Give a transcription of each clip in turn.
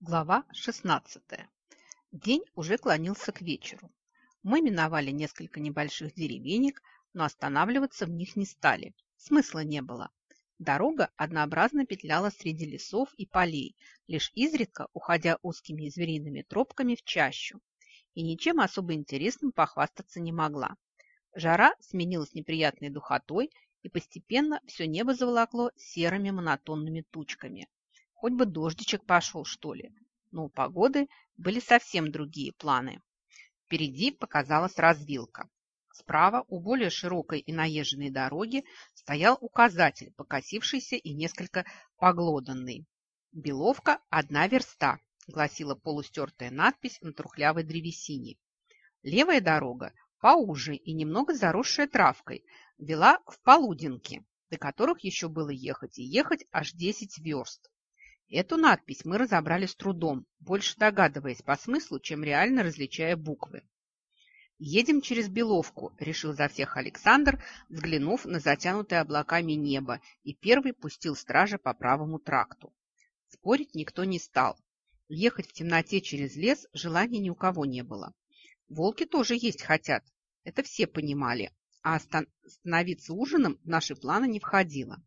Глава 16. День уже клонился к вечеру. Мы миновали несколько небольших деревенек, но останавливаться в них не стали. Смысла не было. Дорога однообразно петляла среди лесов и полей, лишь изредка уходя узкими звериными тропками в чащу. И ничем особо интересным похвастаться не могла. Жара сменилась неприятной духотой, и постепенно все небо заволокло серыми монотонными тучками. Хоть бы дождичек пошел, что ли. Но у погоды были совсем другие планы. Впереди показалась развилка. Справа, у более широкой и наезженной дороги, стоял указатель, покосившийся и несколько поглоданный. «Беловка – одна верста», – гласила полустертая надпись на трухлявой древесине. Левая дорога, поуже и немного заросшая травкой, вела в полуденки, до которых еще было ехать и ехать аж 10 верст. Эту надпись мы разобрали с трудом, больше догадываясь по смыслу, чем реально различая буквы. «Едем через Беловку», – решил за всех Александр, взглянув на затянутое облаками небо, и первый пустил стража по правому тракту. Спорить никто не стал. Ехать в темноте через лес желания ни у кого не было. Волки тоже есть хотят, это все понимали, а остановиться ужином в наши планы не входило.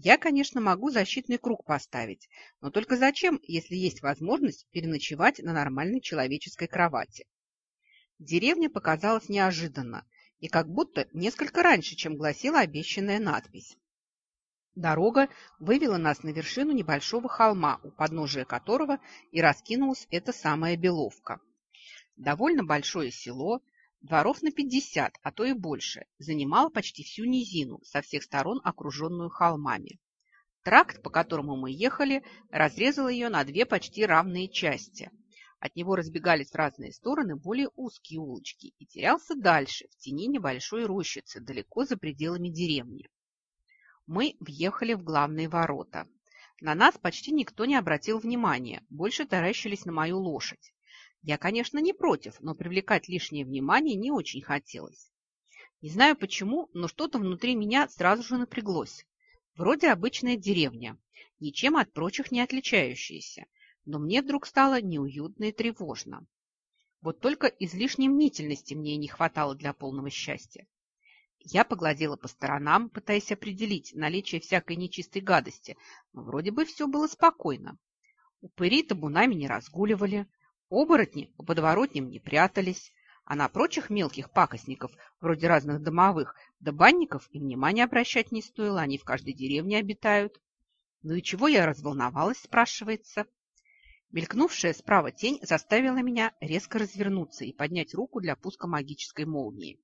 Я, конечно, могу защитный круг поставить, но только зачем, если есть возможность переночевать на нормальной человеческой кровати? Деревня показалась неожиданно и как будто несколько раньше, чем гласила обещанная надпись. Дорога вывела нас на вершину небольшого холма, у подножия которого и раскинулась эта самая Беловка. Довольно большое село, дворов на пятьдесят, а то и больше, занимало почти всю низину, со всех сторон окруженную холмами. Тракт, по которому мы ехали, разрезал ее на две почти равные части. От него разбегались в разные стороны более узкие улочки и терялся дальше, в тени небольшой рощицы, далеко за пределами деревни. Мы въехали в главные ворота. На нас почти никто не обратил внимания, больше таращились на мою лошадь. Я, конечно, не против, но привлекать лишнее внимание не очень хотелось. Не знаю почему, но что-то внутри меня сразу же напряглось. Вроде обычная деревня, ничем от прочих не отличающаяся, но мне вдруг стало неуютно и тревожно. Вот только излишней мнительности мне не хватало для полного счастья. Я погладила по сторонам, пытаясь определить наличие всякой нечистой гадости, но вроде бы все было спокойно. Упыри табунами не разгуливали, Оборотни по подворотням не прятались, а на прочих мелких пакостников, вроде разных домовых, да банников, и внимания обращать не стоило, они в каждой деревне обитают. Ну и чего я разволновалась, спрашивается. Мелькнувшая справа тень заставила меня резко развернуться и поднять руку для пуска магической молнии.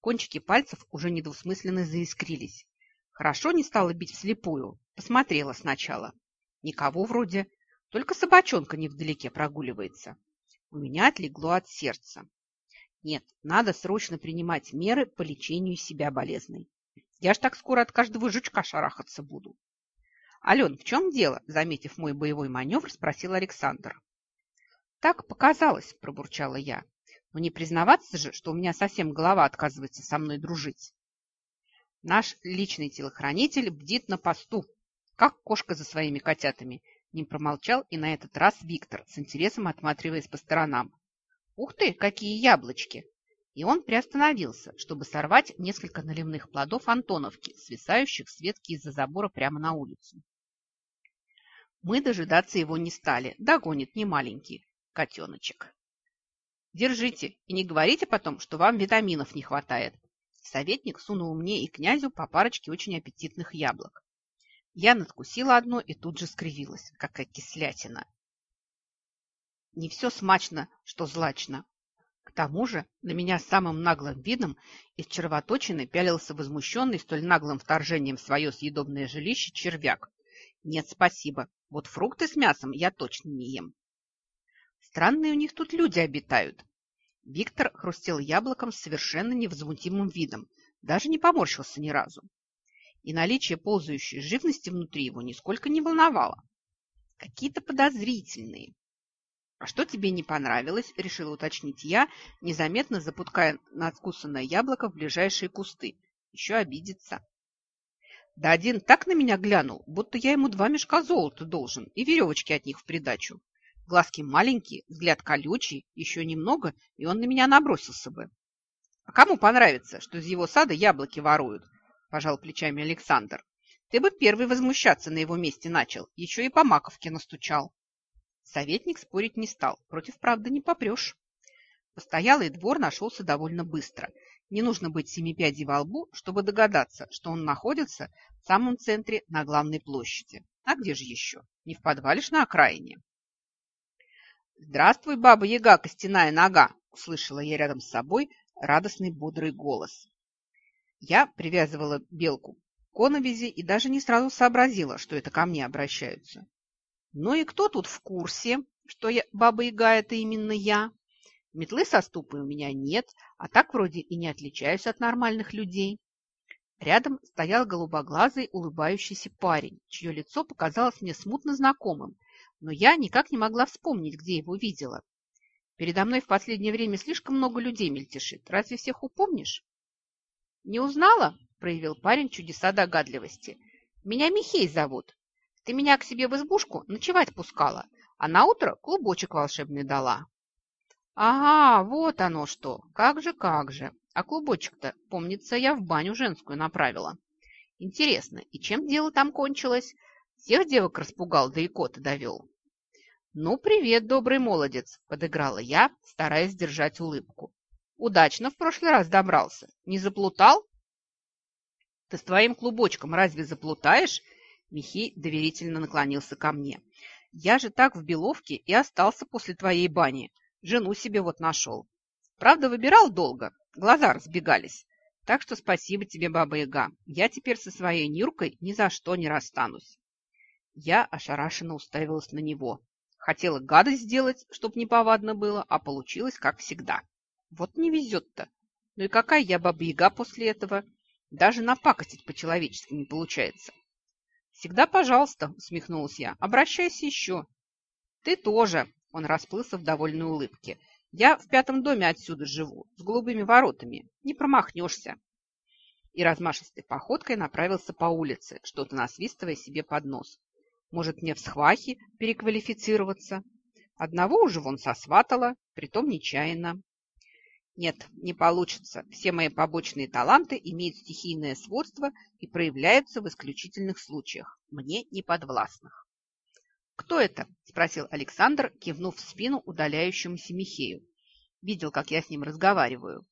Кончики пальцев уже недвусмысленно заискрились. Хорошо не стала бить вслепую, посмотрела сначала. Никого вроде, только собачонка невдалеке прогуливается. У меня отлегло от сердца. Нет, надо срочно принимать меры по лечению себя болезной. Я ж так скоро от каждого жучка шарахаться буду. Ален, в чем дело? Заметив мой боевой маневр, спросил Александр. Так показалось, пробурчала я. Но не признаваться же, что у меня совсем голова отказывается со мной дружить. Наш личный телохранитель бдит на посту, как кошка за своими котятами, не промолчал и на этот раз Виктор, с интересом отматриваясь по сторонам. «Ух ты, какие яблочки!» И он приостановился, чтобы сорвать несколько наливных плодов Антоновки, свисающих с ветки из-за забора прямо на улицу. Мы дожидаться его не стали, догонит немаленький котеночек. Держите и не говорите потом, что вам витаминов не хватает. Советник сунул мне и князю по парочке очень аппетитных яблок. Я надкусила одно и тут же скривилась, какая кислятина. Не все смачно, что злачно. К тому же на меня самым наглым видом из червоточины пялился возмущенный столь наглым вторжением в свое съедобное жилище червяк. Нет, спасибо. Вот фрукты с мясом я точно не ем. Странные у них тут люди обитают. Виктор хрустел яблоком с совершенно невозмутимым видом, даже не поморщился ни разу и наличие ползающей живности внутри его нисколько не волновало. Какие-то подозрительные. «А что тебе не понравилось?» – решила уточнить я, незаметно запуская надкусанное яблоко в ближайшие кусты. Еще обидится. Да один так на меня глянул, будто я ему два мешка золота должен и веревочки от них в придачу. Глазки маленькие, взгляд колючий, еще немного, и он на меня набросился бы. А кому понравится, что из его сада яблоки воруют? Пожал плечами Александр. Ты бы первый возмущаться на его месте начал, еще и по маковке настучал. Советник спорить не стал, против правды не попрешь. Постоялый двор нашелся довольно быстро. Не нужно быть семипядей во лбу, чтобы догадаться, что он находится в самом центре на главной площади. А где же еще? Не в подвале ж на окраине. «Здравствуй, баба-яга, костяная нога!» услышала я рядом с собой радостный бодрый голос. Я привязывала белку к коновизи и даже не сразу сообразила, что это ко мне обращаются. Ну и кто тут в курсе, что я, баба-яга – это именно я? Метлы со ступой у меня нет, а так вроде и не отличаюсь от нормальных людей. Рядом стоял голубоглазый улыбающийся парень, чье лицо показалось мне смутно знакомым, но я никак не могла вспомнить, где его видела. Передо мной в последнее время слишком много людей мельтешит. Разве всех упомнишь? Не узнала? Проявил парень чудеса догадливости. Меня Михей зовут. Ты меня к себе в избушку ночевать пускала, а на утро клубочек волшебный дала. Ага, вот оно что. Как же, как же. А клубочек-то, помнится, я в баню женскую направила. Интересно, и чем дело там кончилось? Всех девок распугал, да и кота довел. «Ну, привет, добрый молодец!» – подыграла я, стараясь держать улыбку. «Удачно в прошлый раз добрался. Не заплутал?» «Ты с твоим клубочком разве заплутаешь?» Михей доверительно наклонился ко мне. «Я же так в Беловке и остался после твоей бани. Жену себе вот нашел. Правда, выбирал долго, глаза разбегались. Так что спасибо тебе, Баба-Яга. Я теперь со своей Нюркой ни за что не расстанусь». Я ошарашенно уставилась на него. Хотела гадость сделать, чтоб неповадно было, а получилось, как всегда. Вот не везет-то. Ну и какая я баба-яга после этого? Даже напакостить по-человечески не получается. Всегда пожалуйста, усмехнулась я. Обращайся еще. Ты тоже, он расплылся в довольной улыбке. Я в пятом доме отсюда живу, с голубыми воротами. Не промахнешься. И размашистой походкой направился по улице, что-то насвистывая себе под нос. Может, мне в схвахе переквалифицироваться? Одного уже вон сосватала, притом нечаянно. Нет, не получится. Все мои побочные таланты имеют стихийное свойство и проявляются в исключительных случаях, мне не подвластных. «Кто это?» – спросил Александр, кивнув в спину удаляющемуся Михею. Видел, как я с ним разговариваю.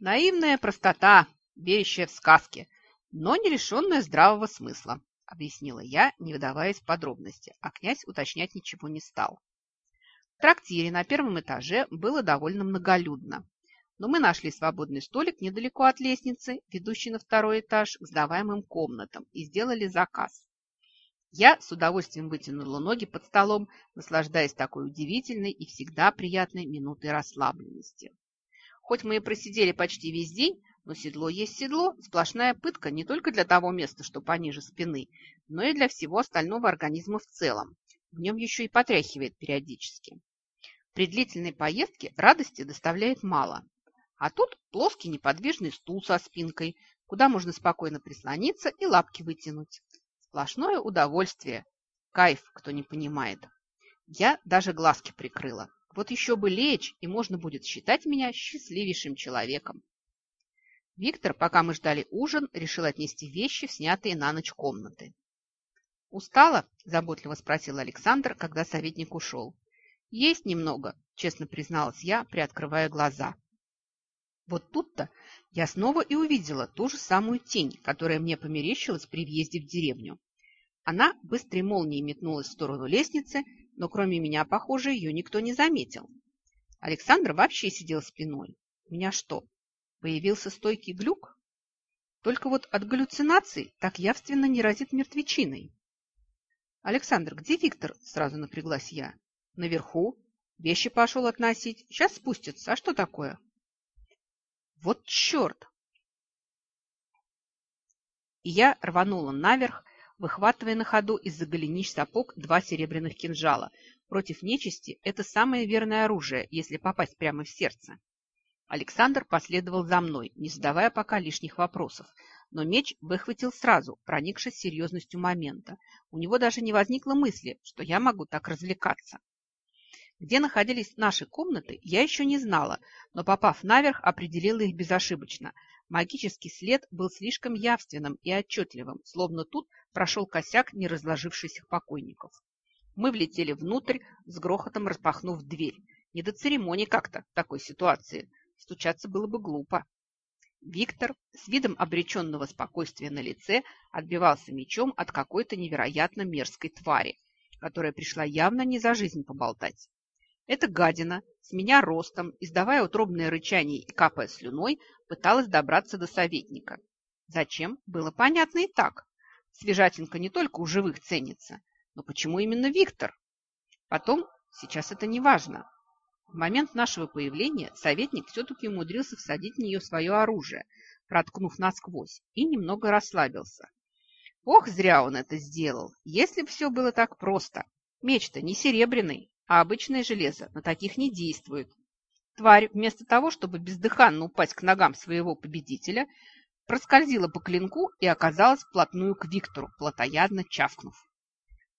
Наивная простота, верящая в сказки, но не лишенная здравого смысла объяснила я, не выдаваясь в подробности, а князь уточнять ничего не стал. Трактире на первом этаже было довольно многолюдно, но мы нашли свободный столик недалеко от лестницы, ведущей на второй этаж к сдаваемым комнатам, и сделали заказ. Я с удовольствием вытянула ноги под столом, наслаждаясь такой удивительной и всегда приятной минутой расслабленности. Хоть мы и просидели почти весь день, но седло есть седло, сплошная пытка не только для того места, что пониже спины, но и для всего остального организма в целом. В нем еще и потряхивает периодически. При длительной поездке радости доставляет мало. А тут плоский неподвижный стул со спинкой, куда можно спокойно прислониться и лапки вытянуть. Сплошное удовольствие. Кайф, кто не понимает. Я даже глазки прикрыла. Вот еще бы лечь, и можно будет считать меня счастливейшим человеком. Виктор, пока мы ждали ужин, решил отнести вещи в снятые на ночь комнаты. «Устала?» – заботливо спросил Александр, когда советник ушел. «Есть немного», – честно призналась я, приоткрывая глаза. Вот тут-то я снова и увидела ту же самую тень, которая мне померещилась при въезде в деревню. Она быстрой молнией метнулась в сторону лестницы, но кроме меня, похоже, ее никто не заметил. Александр вообще сидел спиной. Меня что, Появился стойкий глюк? Только вот от галлюцинаций так явственно не разит мертвечиной. «Александр, где Виктор?» – сразу напряглась я. «Наверху. Вещи пошел относить. Сейчас спустится. А что такое?» «Вот черт!» И я рванула наверх, выхватывая на ходу из-за голенищ сапог два серебряных кинжала. Против нечисти это самое верное оружие, если попасть прямо в сердце. Александр последовал за мной, не задавая пока лишних вопросов, но меч выхватил сразу, проникшись серьезностью момента. У него даже не возникло мысли, что я могу так развлекаться. Где находились наши комнаты, я еще не знала, но, попав наверх, определила их безошибочно. Магический след был слишком явственным и отчетливым, словно тут прошел косяк неразложившихся покойников. Мы влетели внутрь, с грохотом распахнув дверь. Не до церемонии как-то в такой ситуации. Стучаться было бы глупо. Виктор с видом обреченного спокойствия на лице отбивался мечом от какой-то невероятно мерзкой твари, которая пришла явно не за жизнь поболтать. Эта гадина, с меня ростом, издавая утробное рычание и капая слюной, пыталась добраться до советника. Зачем? Было понятно и так. Свежатинка не только у живых ценится, но почему именно Виктор? Потом, сейчас это не важно. В момент нашего появления советник все-таки умудрился всадить в нее свое оружие, проткнув насквозь, и немного расслабился. Ох, зря он это сделал, если бы все было так просто. Меч-то не серебряный, а обычное железо на таких не действует. Тварь, вместо того, чтобы бездыханно упасть к ногам своего победителя, проскользила по клинку и оказалась вплотную к Виктору, плотоядно чавкнув.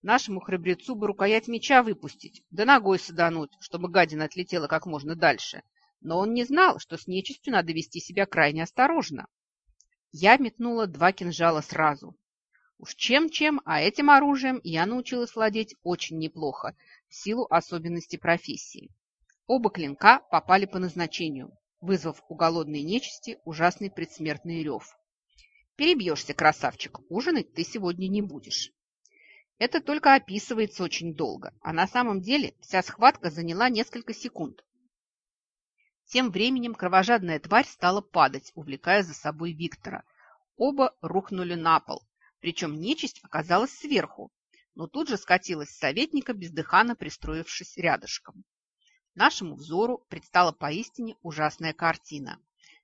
Нашему храбрецу бы рукоять меча выпустить, да ногой садануть, чтобы гадина отлетела как можно дальше. Но он не знал, что с нечистью надо вести себя крайне осторожно. Я метнула два кинжала сразу. Уж чем-чем, а этим оружием я научилась владеть очень неплохо, в силу особенностей профессии. Оба клинка попали по назначению, вызвав у голодной нечисти ужасный предсмертный рев. «Перебьешься, красавчик, ужинать ты сегодня не будешь». Это только описывается очень долго, а на самом деле вся схватка заняла несколько секунд. Тем временем кровожадная тварь стала падать, увлекая за собой Виктора. Оба рухнули на пол, причем нечисть оказалась сверху, но тут же скатилась с советника, бездыханно пристроившись рядышком. Нашему взору предстала поистине ужасная картина.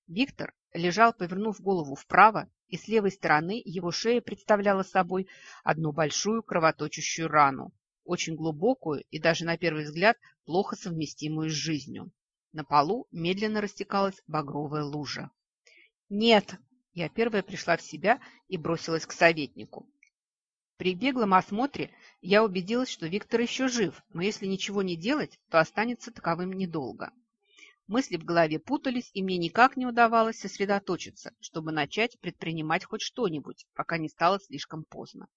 Виктор лежал, повернув голову вправо, и с левой стороны его шея представляла собой одну большую кровоточащую рану, очень глубокую и даже на первый взгляд плохо совместимую с жизнью. На полу медленно растекалась багровая лужа. «Нет!» Я первая пришла в себя и бросилась к советнику. При беглом осмотре я убедилась, что Виктор еще жив, но если ничего не делать, то останется таковым недолго. Мысли в голове путались, и мне никак не удавалось сосредоточиться, чтобы начать предпринимать хоть что-нибудь, пока не стало слишком поздно.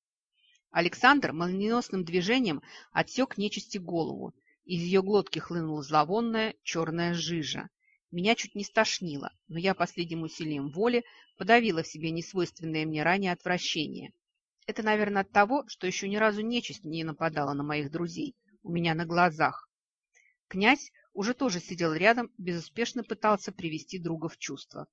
Александр молниеносным движением отсек нечисти голову. Из ее глотки хлынула зловонная черная жижа. Меня чуть не стошнило, но я последним усилием воли подавила в себе несвойственное мне ранее отвращение это, наверное, от того, что еще ни разу нечисть не нападала на моих друзей, у меня на глазах. Князь уже тоже сидел рядом, безуспешно пытался привести друга в чувство.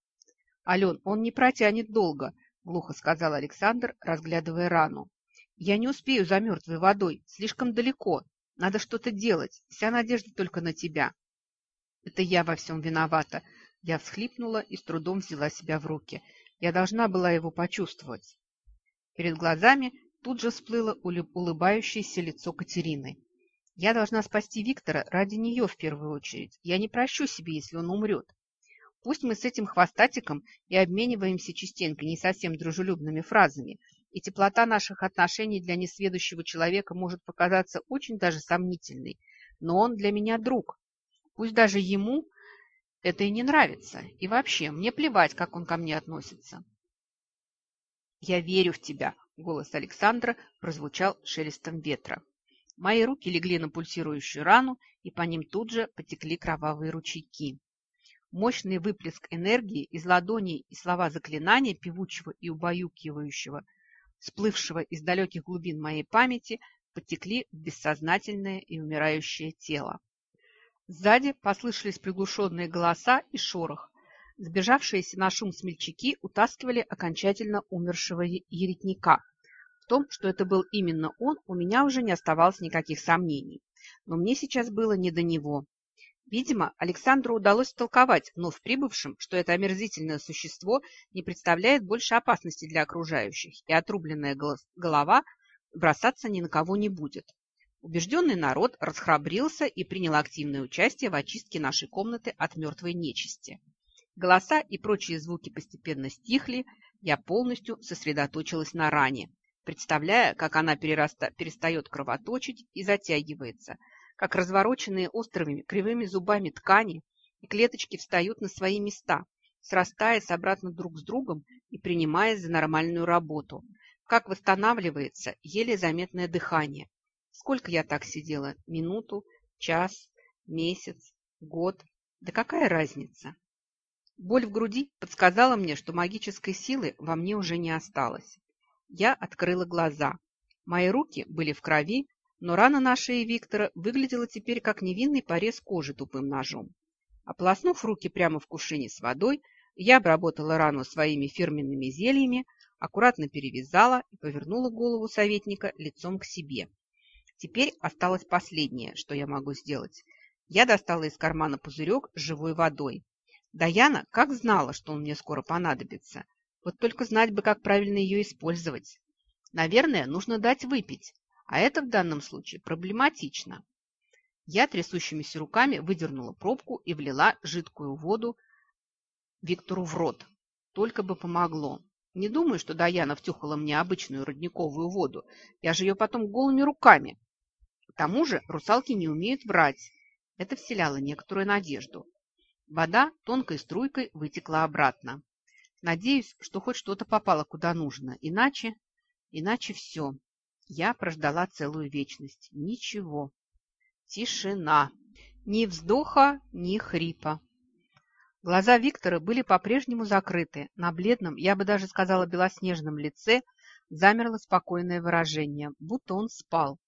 «Ален, он не протянет долго», – глухо сказал Александр, разглядывая рану. «Я не успею за мертвой водой, слишком далеко. Надо что-то делать, вся надежда только на тебя». «Это я во всем виновата». Я всхлипнула и с трудом взяла себя в руки. Я должна была его почувствовать. Перед глазами тут же всплыло улыбающееся лицо Катерины. Я должна спасти Виктора ради нее в первую очередь. Я не прощу себе, если он умрет. Пусть мы с этим хвостатиком и обмениваемся частенько не совсем дружелюбными фразами, и теплота наших отношений для несведущего человека может показаться очень даже сомнительной, но он для меня друг. Пусть даже ему это и не нравится, и вообще мне плевать, как он ко мне относится. «Я верю в тебя!» – голос Александра прозвучал шелестом ветра. Мои руки легли на пульсирующую рану, и по ним тут же потекли кровавые ручейки. Мощный выплеск энергии из ладоней и слова заклинания, певучего и убаюкивающего, всплывшего из далеких глубин моей памяти, потекли в бессознательное и умирающее тело. Сзади послышались приглушенные голоса и шорох. Сбежавшиеся на шум смельчаки утаскивали окончательно умершего еретника. В том, что это был именно он, у меня уже не оставалось никаких сомнений. Но мне сейчас было не до него. Видимо, Александру удалось толковать вновь прибывшим, что это омерзительное существо не представляет больше опасности для окружающих, и отрубленная голова бросаться ни на кого не будет. Убежденный народ расхрабрился и принял активное участие в очистке нашей комнаты от мертвой нечисти. Голоса и прочие звуки постепенно стихли, я полностью сосредоточилась на ране, представляя, как она перераста... перестает кровоточить и затягивается, как развороченные острыми кривыми зубами ткани и клеточки встают на свои места, срастаясь обратно друг с другом и принимаясь за нормальную работу, как восстанавливается еле заметное дыхание. Сколько я так сидела? Минуту, час, месяц, год? Да какая разница? Боль в груди подсказала мне, что магической силы во мне уже не осталось. Я открыла глаза. Мои руки были в крови, но рана на шее Виктора выглядела теперь как невинный порез кожи тупым ножом. Ополоснув руки прямо в кувшине с водой, я обработала рану своими фирменными зельями, аккуратно перевязала и повернула голову советника лицом к себе. Теперь осталось последнее, что я могу сделать. Я достала из кармана пузырек с живой водой. Даяна как знала, что он мне скоро понадобится. Вот только знать бы, как правильно ее использовать. Наверное, нужно дать выпить, а это в данном случае проблематично. Я трясущимися руками выдернула пробку и влила жидкую воду Виктору в рот. Только бы помогло. Не думаю, что Даяна втюхала мне обычную родниковую воду. Я же ее потом голыми руками. К тому же русалки не умеют врать. Это вселяло некоторую надежду. Вода тонкой струйкой вытекла обратно. Надеюсь, что хоть что-то попало куда нужно. Иначе... Иначе все. Я прождала целую вечность. Ничего. Тишина. Ни вздоха, ни хрипа. Глаза Виктора были по-прежнему закрыты. На бледном, я бы даже сказала белоснежном лице, замерло спокойное выражение, будто он спал.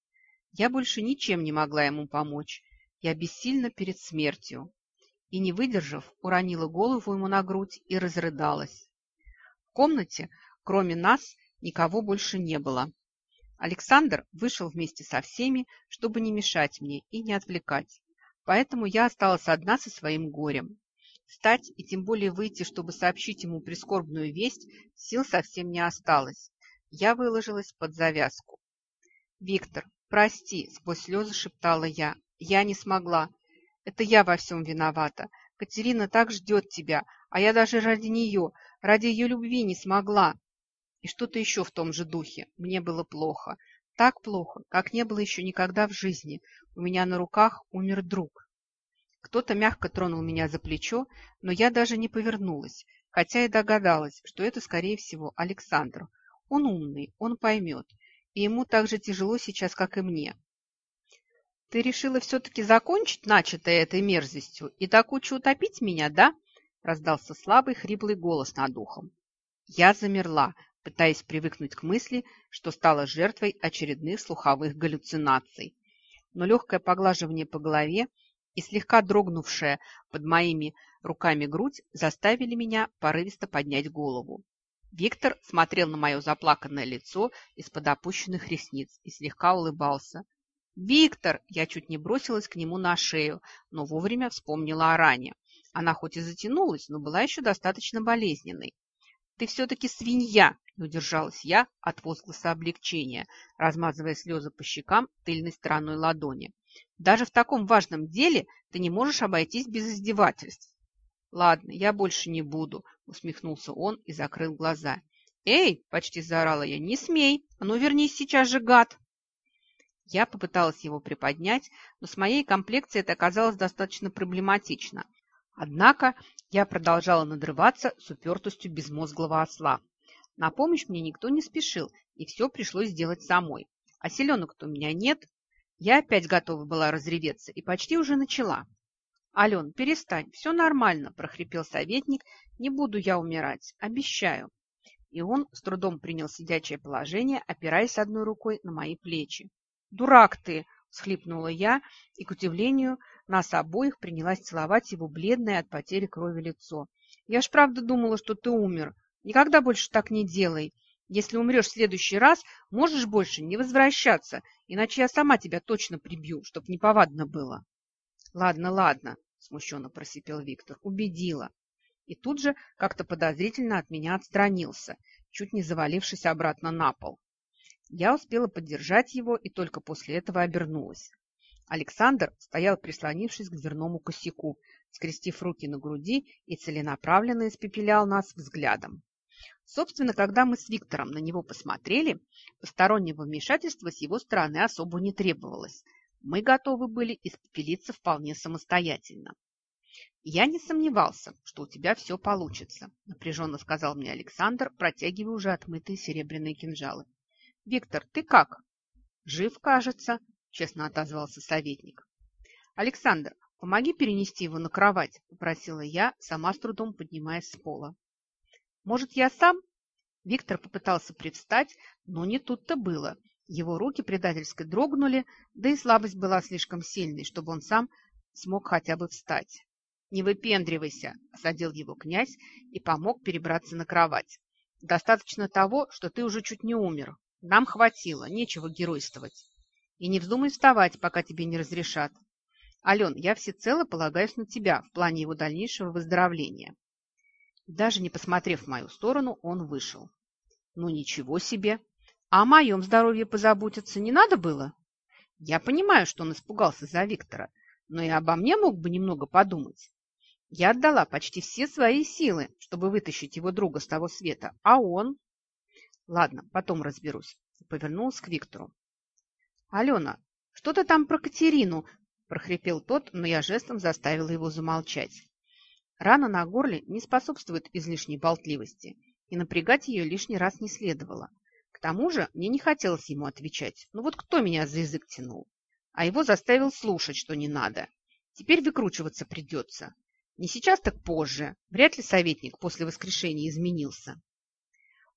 Я больше ничем не могла ему помочь. Я бессильна перед смертью и, не выдержав, уронила голову ему на грудь и разрыдалась. В комнате, кроме нас, никого больше не было. Александр вышел вместе со всеми, чтобы не мешать мне и не отвлекать. Поэтому я осталась одна со своим горем. Встать и тем более выйти, чтобы сообщить ему прискорбную весть, сил совсем не осталось. Я выложилась под завязку. «Виктор, прости!» – сквозь слезы шептала я. «Я не смогла. Это я во всем виновата. Катерина так ждет тебя, а я даже ради нее, ради ее любви не смогла. И что-то еще в том же духе. Мне было плохо. Так плохо, как не было еще никогда в жизни. У меня на руках умер друг. Кто-то мягко тронул меня за плечо, но я даже не повернулась, хотя и догадалась, что это, скорее всего, Александр. Он умный, он поймет, и ему так же тяжело сейчас, как и мне. «Ты решила все-таки закончить начатое этой мерзостью и так учу утопить меня, да?» раздался слабый хриплый голос над ухом. Я замерла, пытаясь привыкнуть к мысли, что стала жертвой очередных слуховых галлюцинаций. Но легкое поглаживание по голове и слегка дрогнувшая под моими руками грудь заставили меня порывисто поднять голову. Виктор смотрел на мое заплаканное лицо из-под опущенных ресниц и слегка улыбался. «Виктор!» Я чуть не бросилась к нему на шею, но вовремя вспомнила о ране. Она хоть и затянулась, но была еще достаточно болезненной. «Ты все-таки свинья!» – не удержалась я от возгласа облегчения, размазывая слезы по щекам тыльной стороной ладони. «Даже в таком важном деле ты не можешь обойтись без издевательств». «Ладно, я больше не буду», – усмехнулся он и закрыл глаза. «Эй!» – почти заорала я. «Не смей! А ну вернись сейчас же, гад!» Я попыталась его приподнять, но с моей комплекцией это оказалось достаточно проблематично. Однако я продолжала надрываться с упертостью безмозглого осла. На помощь мне никто не спешил, и все пришлось сделать самой. А селенок-то у меня нет. Я опять готова была разреветься и почти уже начала. «Ален, перестань, все нормально», – прохрипел советник. «Не буду я умирать, обещаю». И он с трудом принял сидячее положение, опираясь одной рукой на мои плечи. «Дурак ты!» – схлипнула я, и, к удивлению, нас обоих принялась целовать его бледное от потери крови лицо. «Я ж правда думала, что ты умер. Никогда больше так не делай. Если умрешь в следующий раз, можешь больше не возвращаться, иначе я сама тебя точно прибью, чтоб неповадно было». «Ладно, ладно», – смущенно просипел Виктор, – «убедила». И тут же как-то подозрительно от меня отстранился, чуть не завалившись обратно на пол. Я успела поддержать его и только после этого обернулась. Александр стоял, прислонившись к дверному косяку, скрестив руки на груди и целенаправленно испепелял нас взглядом. Собственно, когда мы с Виктором на него посмотрели, постороннего вмешательства с его стороны особо не требовалось. Мы готовы были испепелиться вполне самостоятельно. «Я не сомневался, что у тебя все получится», – напряженно сказал мне Александр, протягивая уже отмытые серебряные кинжалы. «Виктор, ты как?» «Жив, кажется», – честно отозвался советник. «Александр, помоги перенести его на кровать», – попросила я, сама с трудом поднимаясь с пола. «Может, я сам?» Виктор попытался привстать, но не тут-то было. Его руки предательски дрогнули, да и слабость была слишком сильной, чтобы он сам смог хотя бы встать. «Не выпендривайся», – осадил его князь и помог перебраться на кровать. «Достаточно того, что ты уже чуть не умер. Нам хватило, нечего геройствовать. И не вздумай вставать, пока тебе не разрешат. Ален, я всецело полагаюсь на тебя в плане его дальнейшего выздоровления». Даже не посмотрев в мою сторону, он вышел. «Ну ничего себе! А о моем здоровье позаботиться не надо было?» Я понимаю, что он испугался за Виктора, но и обо мне мог бы немного подумать. Я отдала почти все свои силы, чтобы вытащить его друга с того света, а он... Ладно, потом разберусь. Повернулась к Виктору. Алена, что ты там про Катерину? прохрипел тот, но я жестом заставила его замолчать. Рана на горле не способствует излишней болтливости, и напрягать ее лишний раз не следовало. Тому же мне не хотелось ему отвечать. Ну вот кто меня за язык тянул? А его заставил слушать, что не надо. Теперь выкручиваться придется. Не сейчас, так позже. Вряд ли советник после воскрешения изменился.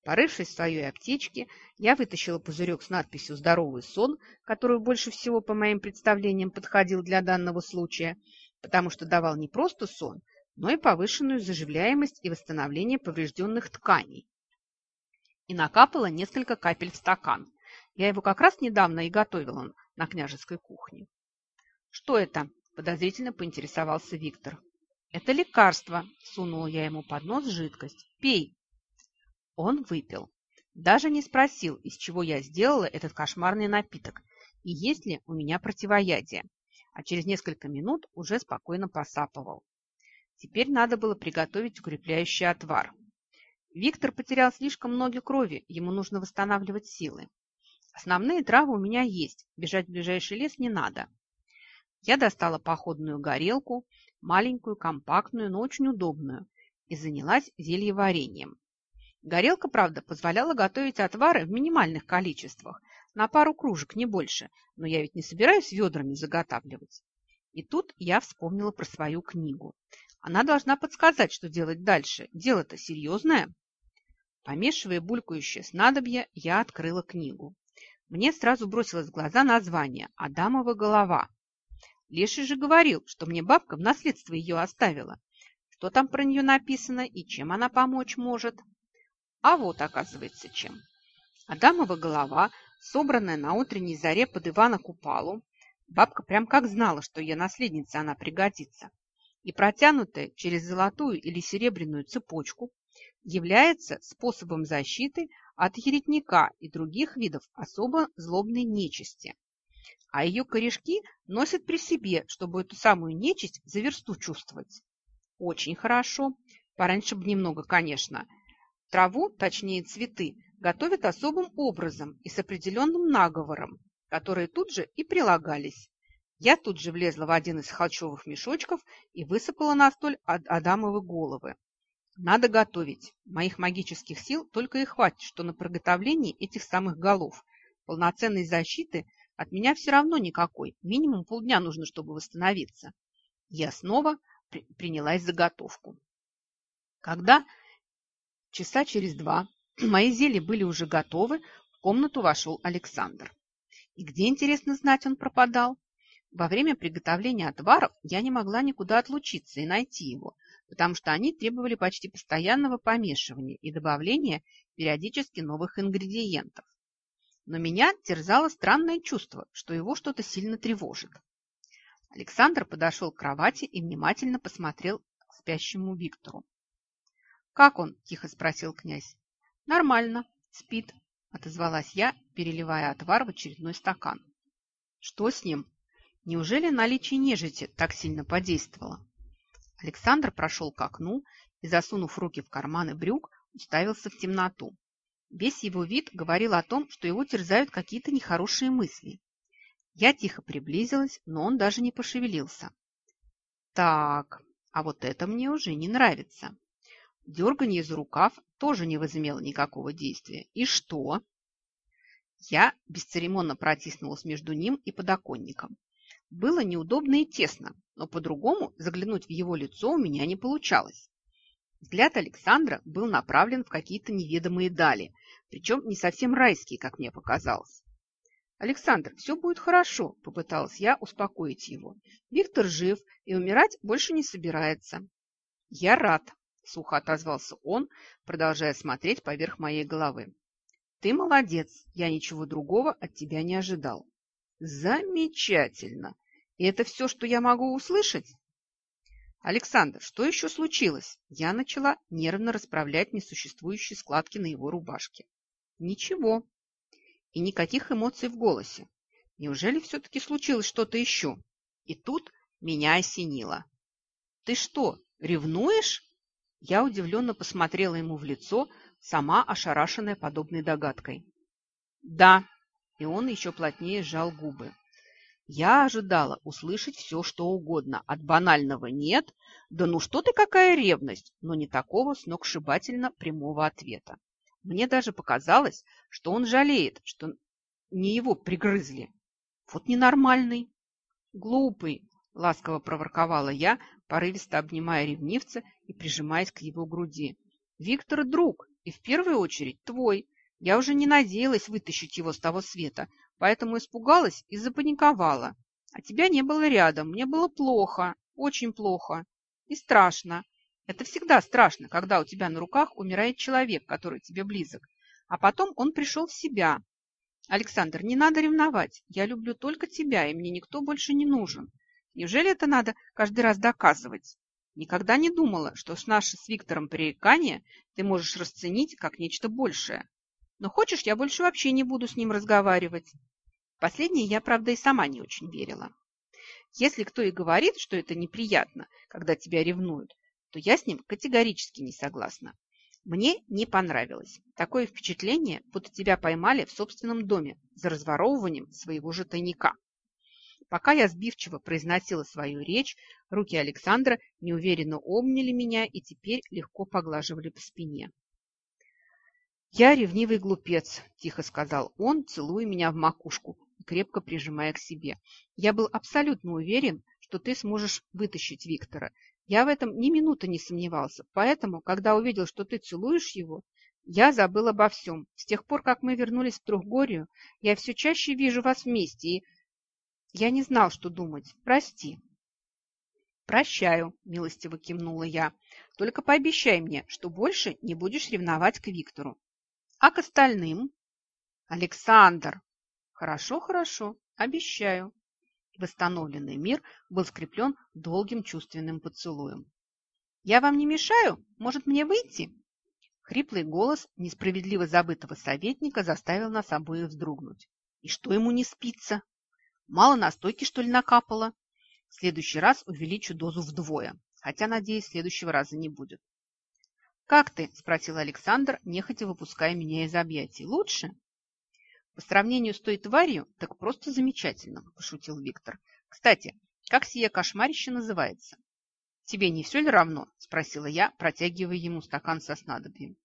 Порывшись в своей аптечке, я вытащила пузырек с надписью «Здоровый сон», который больше всего, по моим представлениям, подходил для данного случая, потому что давал не просто сон, но и повышенную заживляемость и восстановление поврежденных тканей. И накапала несколько капель в стакан. Я его как раз недавно и готовила на княжеской кухне. «Что это?» – подозрительно поинтересовался Виктор. «Это лекарство», – сунула я ему под нос жидкость. «Пей». Он выпил. Даже не спросил, из чего я сделала этот кошмарный напиток и есть ли у меня противоядие. А через несколько минут уже спокойно посапывал. Теперь надо было приготовить укрепляющий отвар. Виктор потерял слишком много крови, ему нужно восстанавливать силы. Основные травы у меня есть, бежать в ближайший лес не надо. Я достала походную горелку, маленькую, компактную, но очень удобную, и занялась зельеварением. Горелка, правда, позволяла готовить отвары в минимальных количествах, на пару кружек, не больше, но я ведь не собираюсь ведрами заготавливать. И тут я вспомнила про свою книгу. Она должна подсказать, что делать дальше. Дело-то серьезное. Помешивая булькающее снадобье, я открыла книгу. Мне сразу бросилось в глаза название «Адамова голова». Леший же говорил, что мне бабка в наследство ее оставила. Что там про нее написано и чем она помочь может? А вот, оказывается, чем. Адамова голова, собранная на утренней заре под Ивана Купалу, бабка прям как знала, что ее наследница она пригодится, и протянутая через золотую или серебряную цепочку, является способом защиты от еретника и других видов особо злобной нечисти а ее корешки носят при себе, чтобы эту самую нечисть за версту чувствовать. Очень хорошо. Пораньше бы немного, конечно. Траву, точнее цветы, готовят особым образом и с определенным наговором, которые тут же и прилагались. Я тут же влезла в один из холчевых мешочков и высыпала на столь Адамовы головы. Надо готовить. Моих магических сил только и хватит, что на приготовлении этих самых голов. Полноценной защиты от меня все равно никакой. Минимум полдня нужно, чтобы восстановиться. Я снова при принялась заготовку. Когда часа через два мои зелья были уже готовы, в комнату вошел Александр. И где, интересно знать, он пропадал? Во время приготовления отваров я не могла никуда отлучиться и найти его, потому что они требовали почти постоянного помешивания и добавления периодически новых ингредиентов но меня терзало странное чувство, что его что-то сильно тревожит. Александр подошел к кровати и внимательно посмотрел к спящему Виктору. «Как он?» – тихо спросил князь. «Нормально, спит», – отозвалась я, переливая отвар в очередной стакан. «Что с ним? Неужели наличие нежити так сильно подействовало?» Александр прошел к окну и, засунув руки в карманы брюк, уставился в темноту. Весь его вид говорил о том, что его терзают какие-то нехорошие мысли. Я тихо приблизилась, но он даже не пошевелился. Так, а вот это мне уже не нравится. Дерганье за рукав тоже не возымело никакого действия. И что? Я бесцеремонно протиснулась между ним и подоконником. Было неудобно и тесно, но по-другому заглянуть в его лицо у меня не получалось. Взгляд Александра был направлен в какие-то неведомые дали, причем не совсем райские, как мне показалось. «Александр, все будет хорошо», – попыталась я успокоить его. «Виктор жив и умирать больше не собирается». «Я рад», – сухо отозвался он, продолжая смотреть поверх моей головы. «Ты молодец, я ничего другого от тебя не ожидал». «Замечательно! И это все, что я могу услышать?» «Александр, что еще случилось?» Я начала нервно расправлять несуществующие складки на его рубашке. «Ничего», и никаких эмоций в голосе. Неужели все-таки случилось что-то еще? И тут меня осенило. «Ты что, ревнуешь?» Я удивленно посмотрела ему в лицо, сама ошарашенная подобной догадкой. «Да», и он еще плотнее сжал губы. Я ожидала услышать все, что угодно. От банального «нет» да ну что ты какая ревность, но не такого сногсшибательно прямого ответа. Мне даже показалось, что он жалеет, что не его пригрызли. Вот ненормальный. Глупый, ласково проворковала я, порывисто обнимая ревнивца и прижимаясь к его груди. Виктор – друг, и в первую очередь твой. Я уже не надеялась вытащить его с того света, поэтому испугалась и запаниковала. А тебя не было рядом, мне было плохо, очень плохо и страшно. Это всегда страшно, когда у тебя на руках умирает человек, который тебе близок. А потом он пришел в себя. Александр, не надо ревновать. Я люблю только тебя, и мне никто больше не нужен. Неужели это надо каждый раз доказывать? Никогда не думала, что с наше с Виктором пререкание ты можешь расценить как нечто большее. Но хочешь, я больше вообще не буду с ним разговаривать. Последнее я, правда, и сама не очень верила. Если кто и говорит, что это неприятно, когда тебя ревнуют, то я с ним категорически не согласна. Мне не понравилось. Такое впечатление, будто тебя поймали в собственном доме за разворовыванием своего же тайника. Пока я сбивчиво произносила свою речь, руки Александра неуверенно обняли меня и теперь легко поглаживали по спине. «Я ревнивый глупец», – тихо сказал он, целуя меня в макушку и крепко прижимая к себе. «Я был абсолютно уверен, что ты сможешь вытащить Виктора, я в этом ни минуты не сомневался, поэтому, когда увидел, что ты целуешь его, я забыл обо всем. С тех пор, как мы вернулись в Трухгорию, я все чаще вижу вас вместе, и я не знал, что думать. Прости. Прощаю, милостиво кивнула я. Только пообещай мне, что больше не будешь ревновать к Виктору. А к остальным? Александр. Хорошо, хорошо, обещаю. Восстановленный мир был скреплен долгим чувственным поцелуем. «Я вам не мешаю? Может, мне выйти?» Хриплый голос несправедливо забытого советника заставил нас обоих вздрогнуть. «И что ему не спится? Мало настойки, что ли, накапало?» В следующий раз увеличу дозу вдвое, хотя, надеюсь, следующего раза не будет. «Как ты?» – спросил Александр, нехотя выпуская меня из объятий. «Лучше?» По сравнению с той тварью, так просто замечательно, пошутил Виктор. Кстати, как сие кошмарище называется? Тебе не все ли равно? Спросила я, протягивая ему стакан со снадобьем.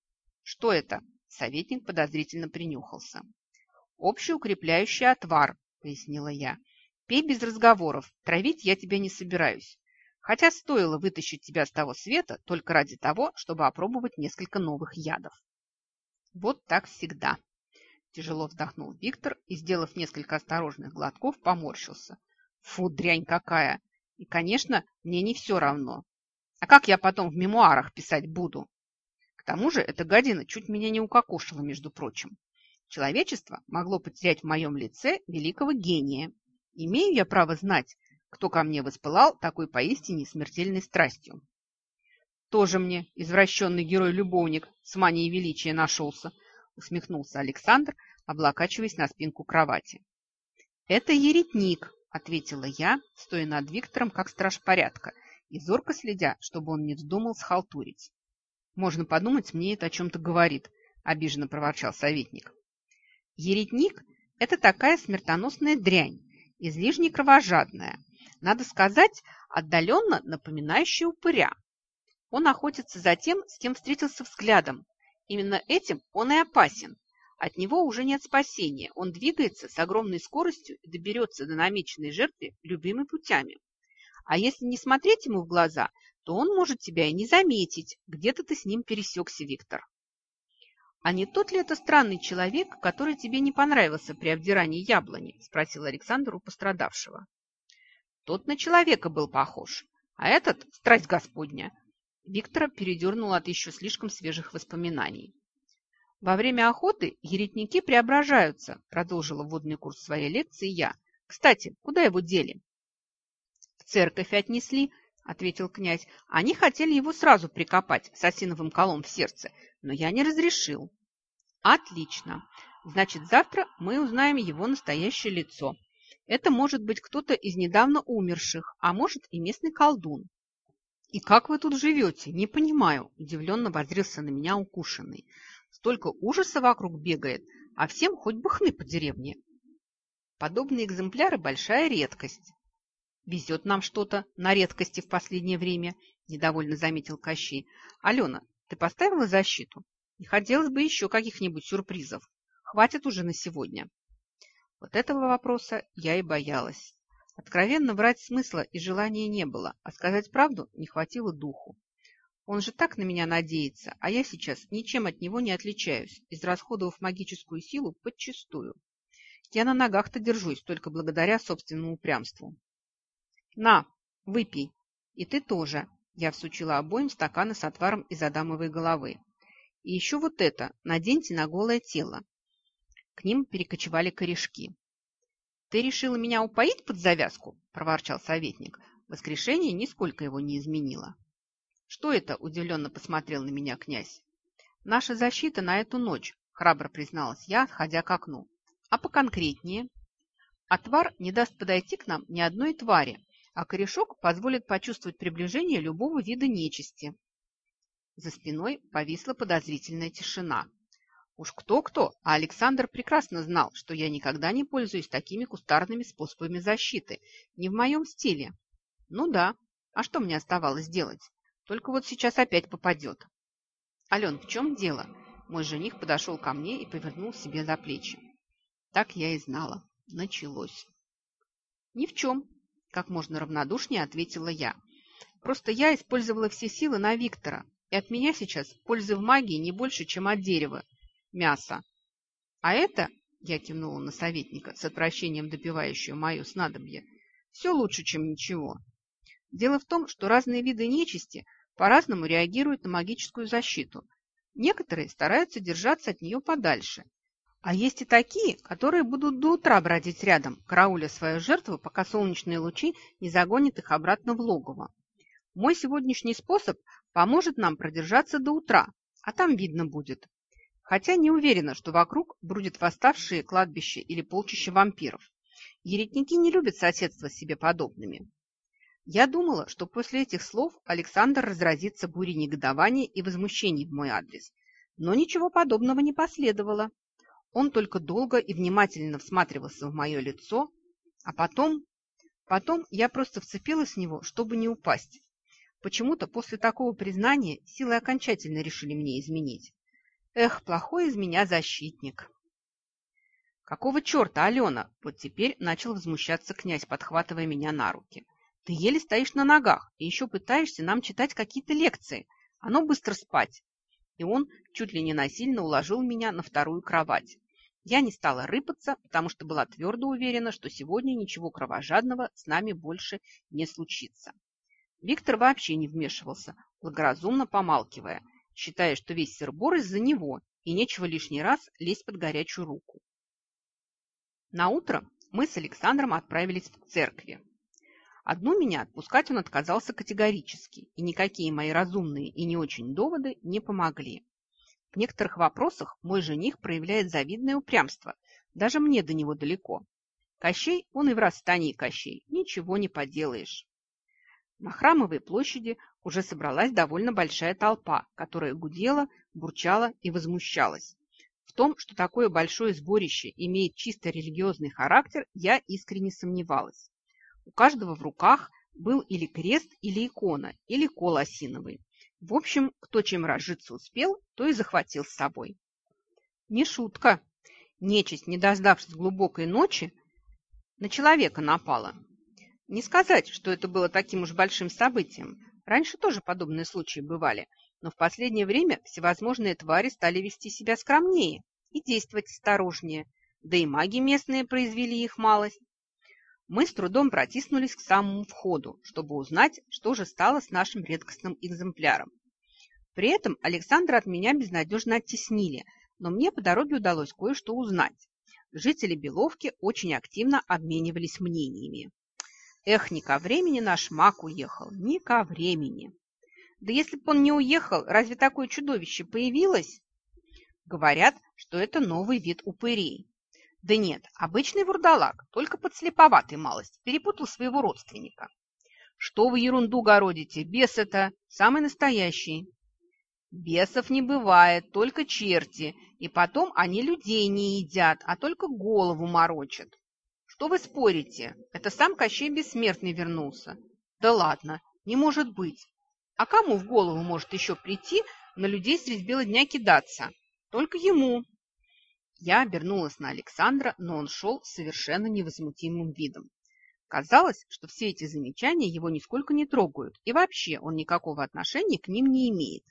Что это? Советник подозрительно принюхался. Общеукрепляющий отвар, пояснила я. Пей без разговоров, травить я тебя не собираюсь. Хотя стоило вытащить тебя с того света только ради того, чтобы опробовать несколько новых ядов. Вот так всегда. Тяжело вздохнул Виктор и, сделав несколько осторожных глотков, поморщился. Фу, дрянь какая! И, конечно, мне не все равно. А как я потом в мемуарах писать буду? К тому же эта гадина чуть меня не укокошила, между прочим. Человечество могло потерять в моем лице великого гения. Имею я право знать, кто ко мне воспылал такой поистине смертельной страстью. Тоже мне извращенный герой-любовник с манией величия нашелся, усмехнулся Александр, облокачиваясь на спинку кровати. «Это еретник», — ответила я, стоя над Виктором, как страж порядка, и зорко следя, чтобы он не вздумал схалтурить. «Можно подумать, мне это о чем-то говорит», — обиженно проворчал советник. «Еретник — это такая смертоносная дрянь. излишне кровожадная, надо сказать, отдаленно напоминающая упыря. Он охотится за тем, с кем встретился взглядом. Именно этим он и опасен. От него уже нет спасения. Он двигается с огромной скоростью и доберется до намеченной жертвы любыми путями. А если не смотреть ему в глаза, то он может тебя и не заметить. Где-то ты с ним пересекся, Виктор. «А не тот ли это странный человек, который тебе не понравился при обдирании яблони?» – спросил Александр у пострадавшего. Тот на человека был похож, а этот – страсть Господня. Виктора передернуло от еще слишком свежих воспоминаний. «Во время охоты еретники преображаются», – продолжила вводный курс своей лекции я. «Кстати, куда его дели?» «В церковь отнесли», – ответил князь. «Они хотели его сразу прикопать с осиновым колом в сердце, но я не разрешил». «Отлично. Значит, завтра мы узнаем его настоящее лицо. Это может быть кто-то из недавно умерших, а может и местный колдун. «И как вы тут живете? Не понимаю», – удивленно возрился на меня укушенный. «Столько ужаса вокруг бегает, а всем хоть бы хны по деревне». Подобные экземпляры – большая редкость. «Везет нам что-то на редкости в последнее время», – недовольно заметил Кощей. «Алена, ты поставила защиту? Не хотелось бы еще каких-нибудь сюрпризов. Хватит уже на сегодня». Вот этого вопроса я и боялась. Откровенно врать смысла и желания не было, а сказать правду не хватило духу. Он же так на меня надеется, а я сейчас ничем от него не отличаюсь, израсходовав магическую силу подчистую. Я на ногах-то держусь только благодаря собственному упрямству. «На, выпей. И ты тоже». Я всучила обоим стаканы с отваром из адамовой головы. «И еще вот это наденьте на голое тело. К ним перекочевали корешки. «Ты решила меня упоить под завязку?» – проворчал советник. Воскрешение нисколько его не изменило. «Что это?» – удивленно посмотрел на меня князь. «Наша защита на эту ночь», – храбро призналась я, отходя к окну. «А поконкретнее?» «Отвар не даст подойти к нам ни одной твари, а корешок позволит почувствовать приближение любого вида нечисти». За спиной повисла подозрительная тишина. Уж кто-кто, а Александр прекрасно знал, что я никогда не пользуюсь такими кустарными способами защиты. Не в моем стиле. Ну да, а что мне оставалось делать? Только вот сейчас опять попадет. Ален, в чем дело? Мой жених подошел ко мне и повернул себе за плечи. Так я и знала. Началось. Ни в чем, как можно равнодушнее ответила я. Просто я использовала все силы на Виктора, и от меня сейчас пользы в магии не больше, чем от дерева, мяса. А это, я кивнула на советника, с отвращением допивающего мое снадобье, все лучше, чем ничего. Дело в том, что разные виды нечисти по-разному реагируют на магическую защиту. Некоторые стараются держаться от нее подальше. А есть и такие, которые будут до утра бродить рядом, карауля свою жертву, пока солнечные лучи не загонят их обратно в логово. Мой сегодняшний способ поможет нам продержаться до утра, а там видно будет хотя не уверена, что вокруг бродят восставшие кладбища или полчища вампиров. Еретники не любят соседство с себе подобными. Я думала, что после этих слов Александр разразится бурей негодования и возмущений в мой адрес, но ничего подобного не последовало. Он только долго и внимательно всматривался в мое лицо, а потом... Потом я просто вцепилась в него, чтобы не упасть. Почему-то после такого признания силы окончательно решили мне изменить. Эх, плохой из меня защитник. Какого черта, Алена? Вот теперь начал возмущаться князь, подхватывая меня на руки. Ты еле стоишь на ногах и еще пытаешься нам читать какие-то лекции. А ну быстро спать. И он чуть ли не насильно уложил меня на вторую кровать. Я не стала рыпаться, потому что была твердо уверена, что сегодня ничего кровожадного с нами больше не случится. Виктор вообще не вмешивался, благоразумно помалкивая – считая, что весь сыр-бор из-за него, и нечего лишний раз лезть под горячую руку. На утро мы с Александром отправились к церкви. Одну меня отпускать он отказался категорически, и никакие мои разумные и не очень доводы не помогли. В некоторых вопросах мой жених проявляет завидное упрямство, даже мне до него далеко. Кощей, он и в расстании Кощей, ничего не поделаешь. На Храмовой площади уже собралась довольно большая толпа, которая гудела, бурчала и возмущалась. В том, что такое большое сборище имеет чисто религиозный характер, я искренне сомневалась. У каждого в руках был или крест, или икона, или кол осиновый. В общем, кто чем разжиться успел, то и захватил с собой. Не шутка. Нечисть, не дождавшись глубокой ночи, на человека напала. Не сказать, что это было таким уж большим событием. Раньше тоже подобные случаи бывали, но в последнее время всевозможные твари стали вести себя скромнее и действовать осторожнее, да и маги местные произвели их малость. Мы с трудом протиснулись к самому входу, чтобы узнать, что же стало с нашим редкостным экземпляром. При этом Александра от меня безнадежно оттеснили, но мне по дороге удалось кое-что узнать. Жители Беловки очень активно обменивались мнениями. Эх, не ко времени наш маг уехал, не ко времени. Да если бы он не уехал, разве такое чудовище появилось? Говорят, что это новый вид упырей. Да нет, обычный вурдалак, только подслеповатый малость, перепутал своего родственника. Что вы ерунду городите? Бес это самый настоящий. Бесов не бывает, только черти, и потом они людей не едят, а только голову морочат. Что вы спорите? Это сам Кощей Бессмертный вернулся. Да ладно, не может быть. А кому в голову может еще прийти на людей средь бела дня кидаться? Только ему. Я обернулась на Александра, но он шел совершенно невозмутимым видом. Казалось, что все эти замечания его нисколько не трогают, и вообще он никакого отношения к ним не имеет.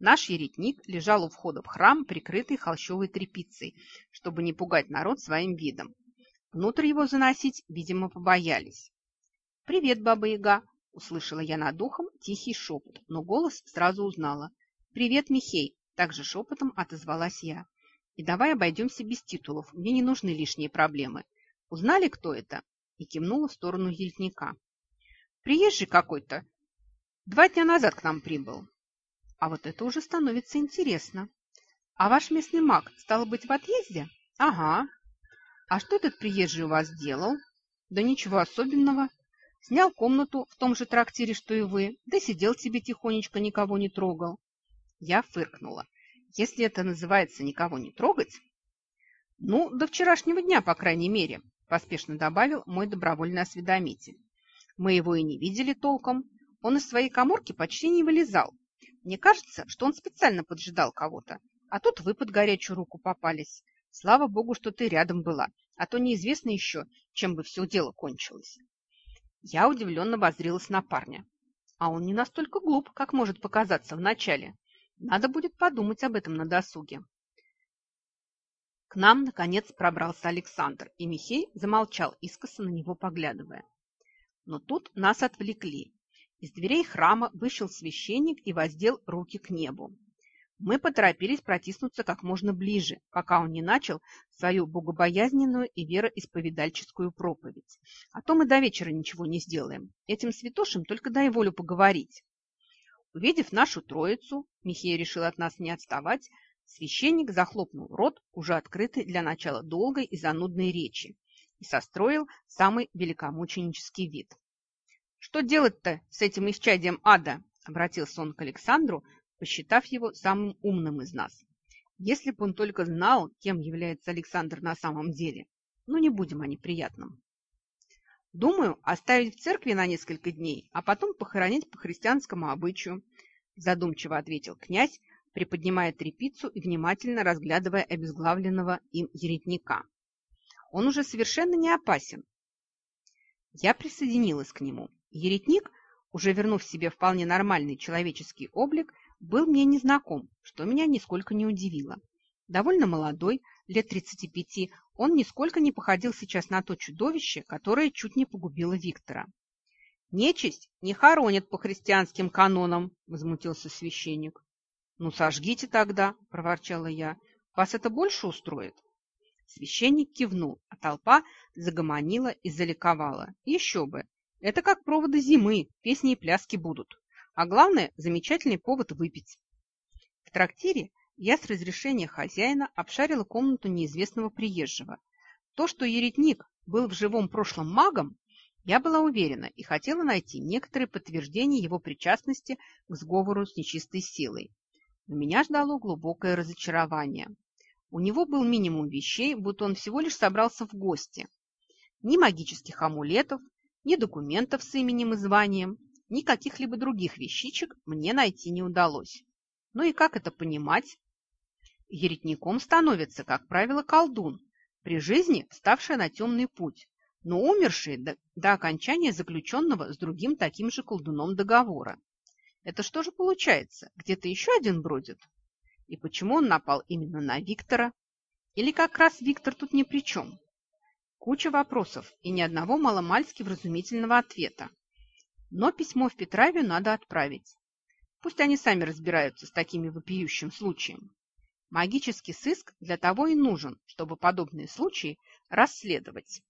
Наш еретник лежал у входа в храм, прикрытый холщовой тряпицей, чтобы не пугать народ своим видом. Внутрь его заносить, видимо, побоялись. «Привет, Баба-Яга!» Услышала я над духом тихий шепот, но голос сразу узнала. «Привет, Михей!» Также шепотом отозвалась я. «И давай обойдемся без титулов. Мне не нужны лишние проблемы. Узнали, кто это?» И кивнула в сторону ельника. «Приезжий какой-то. Два дня назад к нам прибыл. А вот это уже становится интересно. А ваш местный маг, стал быть, в отъезде? Ага. А что этот приезжий у вас делал? Да ничего особенного. Снял комнату в том же трактире, что и вы, да сидел себе тихонечко, никого не трогал. Я фыркнула. Если это называется никого не трогать... Ну, до вчерашнего дня, по крайней мере, поспешно добавил мой добровольный осведомитель. Мы его и не видели толком. Он из своей коморки почти не вылезал. Мне кажется, что он специально поджидал кого-то. А тут вы под горячую руку попались. Слава богу, что ты рядом была, а то неизвестно еще, чем бы все дело кончилось. Я удивленно воззрилась на парня. А он не настолько глуп, как может показаться вначале. Надо будет подумать об этом на досуге. К нам, наконец, пробрался Александр, и Михей замолчал, искоса на него поглядывая. Но тут нас отвлекли. Из дверей храма вышел священник и воздел руки к небу. Мы поторопились протиснуться как можно ближе, пока он не начал свою богобоязненную и вероисповедальческую проповедь. А то мы до вечера ничего не сделаем. Этим святошам только дай волю поговорить. Увидев нашу троицу, Михей решил от нас не отставать, священник захлопнул рот, уже открытый для начала долгой и занудной речи, и состроил самый великомученический вид. «Что делать-то с этим исчадием ада?» – обратился он к Александру, посчитав его самым умным из нас. Если бы он только знал, кем является Александр на самом деле. Но не будем о неприятном. Думаю, оставить в церкви на несколько дней, а потом похоронить по христианскому обычаю, задумчиво ответил князь, приподнимая трепицу и внимательно разглядывая обезглавленного им еретника. Он уже совершенно не опасен. Я присоединилась к нему. Еретник, уже вернув себе вполне нормальный человеческий облик, был мне незнаком, что меня нисколько не удивило. Довольно молодой, лет 35, он нисколько не походил сейчас на то чудовище, которое чуть не погубило Виктора. «Нечисть не хоронят по христианским канонам», – возмутился священник. «Ну, сожгите тогда», – проворчала я. «Вас это больше устроит?» Священник кивнул, а толпа загомонила и заликовала. Еще бы! Это как проводы зимы, песни и пляски будут. А главное, замечательный повод выпить. В трактире я с разрешения хозяина обшарила комнату неизвестного приезжего. То, что еретник был в живом прошлом магом, я была уверена и хотела найти некоторые подтверждения его причастности к сговору с нечистой силой. Но меня ждало глубокое разочарование. У него был минимум вещей, будто он всего лишь собрался в гости. Ни магических амулетов, ни документов с именем и званием, ни каких-либо других вещичек мне найти не удалось. Ну и как это понимать? Еретником становится, как правило, колдун, при жизни вставший на темный путь, но умерший до, до окончания заключенного с другим таким же колдуном договора. Это что же получается? Где-то еще один бродит? И почему он напал именно на Виктора? Или как раз Виктор тут ни при чем? Куча вопросов и ни одного маломальски вразумительного ответа. Но письмо в Петравию надо отправить. Пусть они сами разбираются с такими вопиющим случаем. Магический сыск для того и нужен, чтобы подобные случаи расследовать.